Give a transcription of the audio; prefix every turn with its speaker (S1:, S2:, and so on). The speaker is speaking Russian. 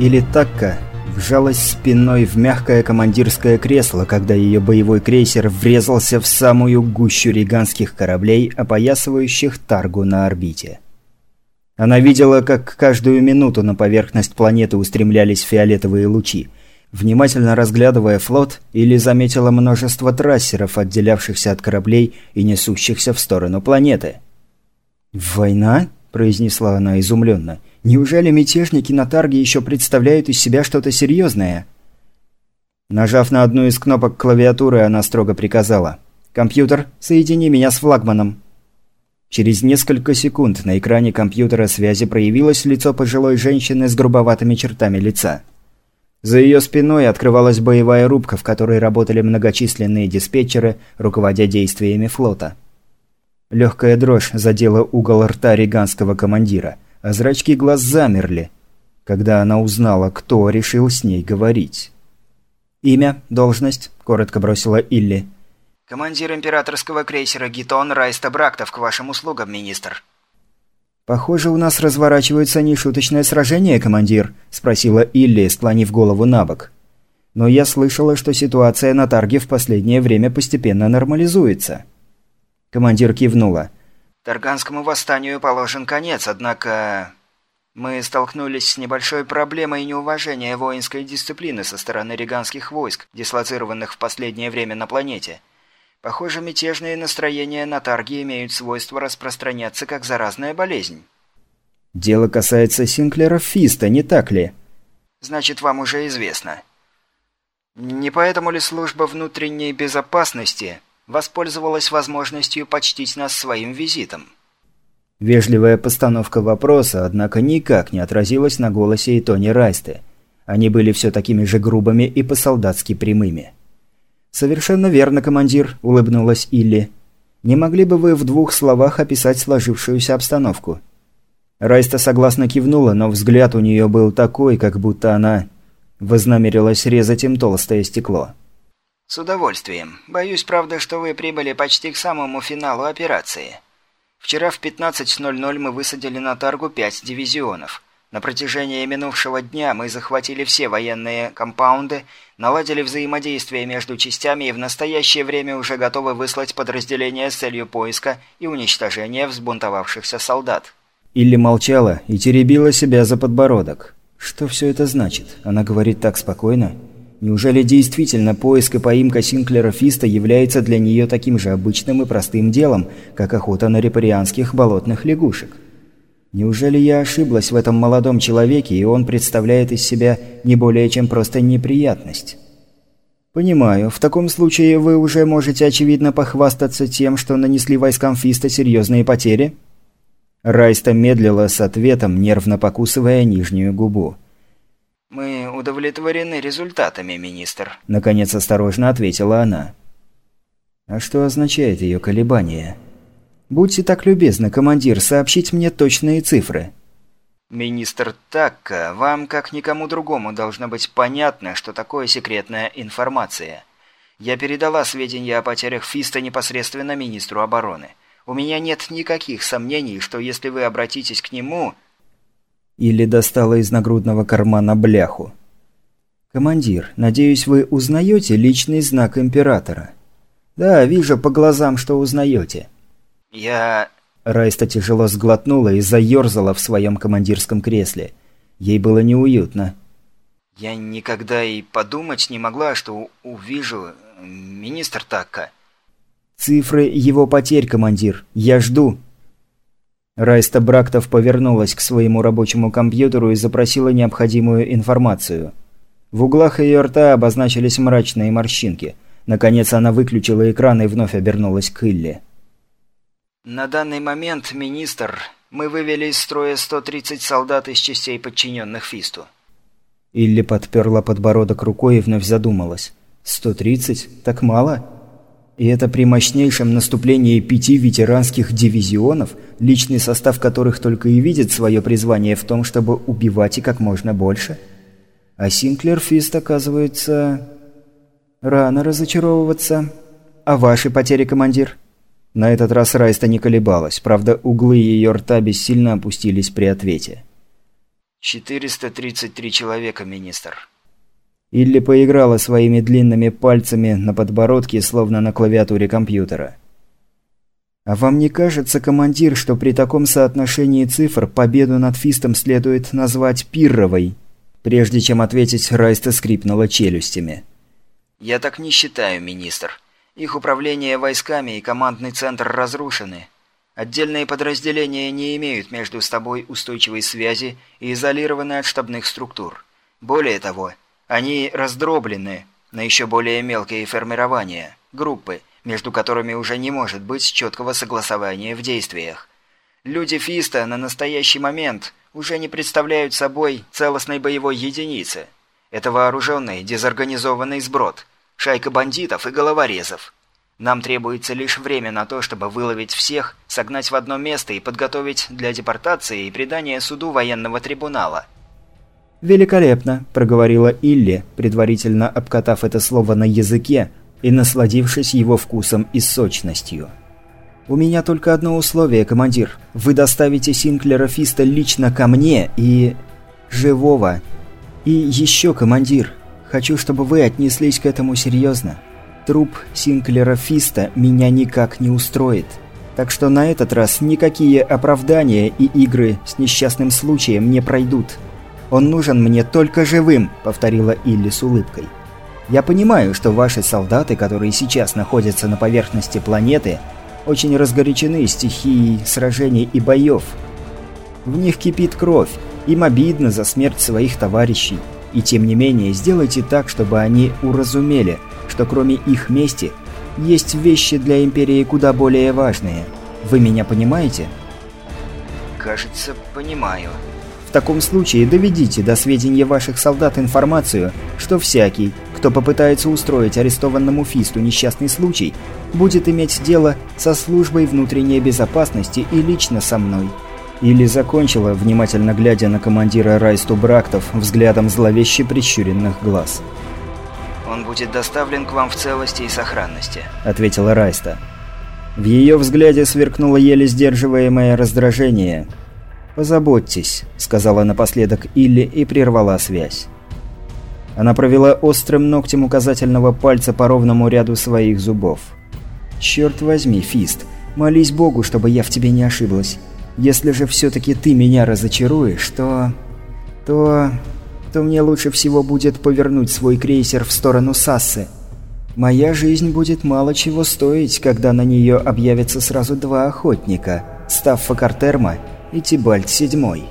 S1: Или Такка вжалась спиной в мягкое командирское кресло, когда ее боевой крейсер врезался в самую гущу риганских кораблей, опоясывающих Таргу на орбите. Она видела, как каждую минуту на поверхность планеты устремлялись фиолетовые лучи. Внимательно разглядывая флот, или заметила множество трассеров, отделявшихся от кораблей и несущихся в сторону планеты. «Война?» – произнесла она изумленно – Неужели мятежники на Тарге еще представляют из себя что-то серьезное? Нажав на одну из кнопок клавиатуры, она строго приказала. «Компьютер, соедини меня с флагманом». Через несколько секунд на экране компьютера связи проявилось лицо пожилой женщины с грубоватыми чертами лица. За ее спиной открывалась боевая рубка, в которой работали многочисленные диспетчеры, руководя действиями флота. Легкая дрожь задела угол рта риганского командира – а зрачки глаз замерли, когда она узнала, кто решил с ней говорить. «Имя, должность», – коротко бросила Илли.
S2: «Командир императорского крейсера Гитон Райста Брактов к вашим услугам, министр».
S1: «Похоже, у нас разворачивается нешуточное сражение, командир», – спросила Илли, склонив голову на бок. «Но я слышала, что ситуация на Тарге в последнее время постепенно нормализуется». Командир кивнула.
S2: Тарганскому восстанию положен конец, однако... Мы столкнулись с небольшой проблемой неуважения воинской дисциплины со стороны риганских войск, дислоцированных в последнее время на планете. Похоже, мятежные настроения на Тарге имеют свойство распространяться как заразная болезнь.
S1: Дело касается Синклера Фиста, не так ли?
S2: Значит, вам уже известно. Не поэтому ли служба внутренней безопасности воспользовалась возможностью почтить нас своим визитом.
S1: Вежливая постановка вопроса, однако, никак не отразилась на голосе и тоне Райсты. Они были все такими же грубыми и по-солдатски прямыми. «Совершенно верно, командир», – улыбнулась Илли. «Не могли бы вы в двух словах описать сложившуюся обстановку?» Райста согласно кивнула, но взгляд у нее был такой, как будто она вознамерилась резать им толстое стекло.
S2: «С удовольствием. Боюсь, правда, что вы прибыли почти к самому финалу операции. Вчера в 15.00 мы высадили на Таргу пять дивизионов. На протяжении минувшего дня мы захватили все военные компаунды, наладили взаимодействие между частями и в настоящее время уже готовы выслать подразделения с целью поиска и уничтожения взбунтовавшихся солдат».
S1: Илли молчала и теребила себя за подбородок. «Что все это значит? Она говорит так спокойно?» Неужели действительно поиск и поимка Синклера Фиста является для нее таким же обычным и простым делом, как охота на репарианских болотных лягушек? Неужели я ошиблась в этом молодом человеке, и он представляет из себя не более чем просто неприятность? Понимаю, в таком случае вы уже можете очевидно похвастаться тем, что нанесли войскам Фиста серьезные потери? Райста медлила с ответом, нервно покусывая нижнюю губу.
S2: «Мы удовлетворены результатами, министр», –
S1: наконец осторожно ответила она. «А что означает ее колебание? Будьте так любезны, командир, сообщить мне точные цифры».
S2: «Министр Такка, вам, как никому другому, должно быть понятно, что такое секретная информация. Я передала сведения о потерях Фиста непосредственно министру обороны. У меня нет никаких сомнений, что если вы обратитесь к нему,
S1: или достала из нагрудного кармана бляху. «Командир, надеюсь, вы узнаете личный знак Императора?» «Да, вижу по глазам, что узнаете».
S2: «Я...»
S1: Райста тяжело сглотнула и заерзала в своем командирском кресле. Ей было неуютно.
S2: «Я никогда и подумать не могла, что увижу министр Такка».
S1: «Цифры его потерь, командир. Я жду». Райста Брактов повернулась к своему рабочему компьютеру и запросила необходимую информацию. В углах ее рта обозначились мрачные морщинки. Наконец она выключила экран и вновь обернулась к Илле.
S2: «На данный момент, министр, мы вывели из строя 130 солдат из частей, подчиненных Фисту».
S1: Илли подперла подбородок рукой и вновь задумалась. «130? Так мало?» И это при мощнейшем наступлении пяти ветеранских дивизионов, личный состав которых только и видит свое призвание в том, чтобы убивать и как можно больше. А Синклер Фист, оказывается... Рано разочаровываться. А ваши потери, командир? На этот раз Райста не колебалась, правда, углы ее рта бессильно опустились при ответе.
S2: 433 человека, министр.
S1: Илли поиграла своими длинными пальцами на подбородке, словно на клавиатуре компьютера. «А вам не кажется, командир, что при таком соотношении цифр победу над Фистом следует назвать пирровой?» Прежде чем ответить, Райста скрипнула челюстями.
S2: «Я так не считаю, министр. Их управление войсками и командный центр разрушены. Отдельные подразделения не имеют между собой устойчивой связи и изолированы от штабных структур. Более того, они раздроблены на еще более мелкие формирования, группы, между которыми уже не может быть четкого согласования в действиях. Люди Фиста на настоящий момент уже не представляют собой целостной боевой единицы. Это вооруженный, дезорганизованный сброд, шайка бандитов и головорезов. Нам требуется лишь время на то, чтобы выловить всех, согнать в одно место и подготовить для депортации и предания суду военного трибунала.
S1: «Великолепно», – проговорила Илли, предварительно обкатав это слово на языке и насладившись его вкусом и сочностью. «У меня только одно условие, командир. Вы доставите Синклера Фиста лично ко мне и... живого. И еще, командир, хочу, чтобы вы отнеслись к этому серьезно. Труп Синклера Фиста меня никак не устроит. Так что на этот раз никакие оправдания и игры с несчастным случаем не пройдут. Он нужен мне только живым», — повторила Илли с улыбкой. «Я понимаю, что ваши солдаты, которые сейчас находятся на поверхности планеты, очень разгорячены стихией сражений и боев. В них кипит кровь, им обидно за смерть своих товарищей. И тем не менее, сделайте так, чтобы они уразумели, что кроме их мести, есть вещи для Империи куда более важные. Вы меня понимаете?
S2: Кажется, понимаю.
S1: В таком случае доведите до сведения ваших солдат информацию, что всякий, кто попытается устроить арестованному Фисту несчастный случай, будет иметь дело со службой внутренней безопасности и лично со мной. Или закончила, внимательно глядя на командира Райсту Брактов взглядом зловеще прищуренных глаз.
S2: «Он будет доставлен к вам в целости и сохранности», —
S1: ответила Райста. В ее взгляде сверкнуло еле сдерживаемое раздражение — «Позаботьтесь», — сказала напоследок Илли и прервала связь. Она провела острым ногтем указательного пальца по ровному ряду своих зубов. «Черт возьми, Фист, молись Богу, чтобы я в тебе не ошиблась. Если же все-таки ты меня разочаруешь, то... то... то мне лучше всего будет повернуть свой крейсер в сторону Сассы. Моя жизнь будет мало чего стоить, когда на нее объявятся сразу два охотника – Стаффа Картерма и Тибальт седьмой.